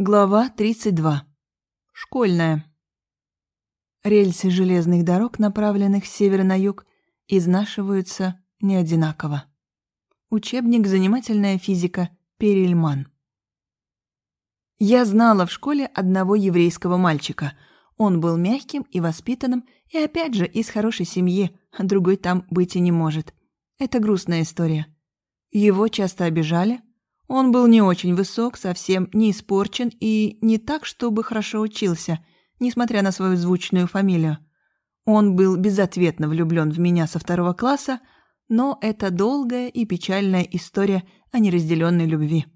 Глава 32. Школьная. Рельсы железных дорог, направленных с севера на юг, изнашиваются не одинаково. Учебник «Занимательная физика» Перельман. Я знала в школе одного еврейского мальчика. Он был мягким и воспитанным, и опять же из хорошей семьи, а другой там быть и не может. Это грустная история. Его часто обижали, он был не очень высок, совсем не испорчен и не так, чтобы хорошо учился, несмотря на свою звучную фамилию. Он был безответно влюблен в меня со второго класса, но это долгая и печальная история о неразделенной любви.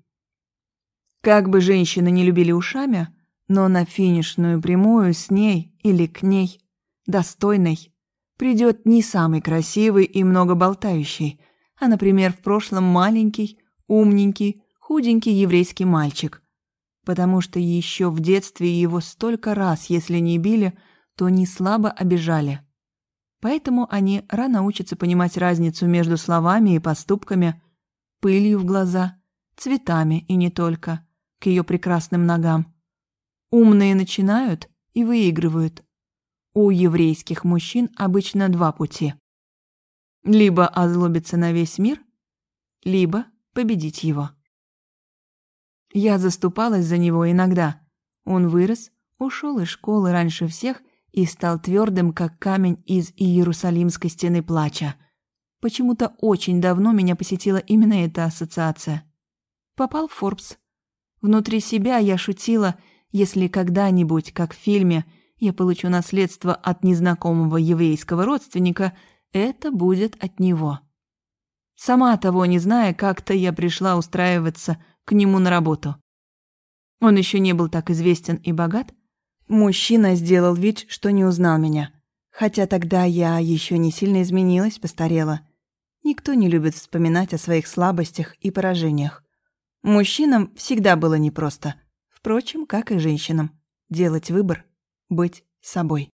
Как бы женщины не любили ушами, но на финишную прямую с ней или к ней, достойной, придет не самый красивый и многоболтающий, а, например, в прошлом маленький, умненький, худенький еврейский мальчик. Потому что еще в детстве его столько раз, если не били, то не слабо обижали. Поэтому они рано учатся понимать разницу между словами и поступками, пылью в глаза, цветами и не только, к ее прекрасным ногам. Умные начинают и выигрывают. У еврейских мужчин обычно два пути. Либо озлобиться на весь мир, либо победить его. Я заступалась за него иногда. Он вырос, ушел из школы раньше всех и стал твердым, как камень из Иерусалимской стены плача. Почему-то очень давно меня посетила именно эта ассоциация. Попал в Форбс. Внутри себя я шутила, если когда-нибудь, как в фильме, я получу наследство от незнакомого еврейского родственника, это будет от него. Сама того не зная, как-то я пришла устраиваться к нему на работу. Он еще не был так известен и богат. Мужчина сделал вид, что не узнал меня. Хотя тогда я еще не сильно изменилась, постарела. Никто не любит вспоминать о своих слабостях и поражениях. Мужчинам всегда было непросто. Впрочем, как и женщинам. Делать выбор, быть собой.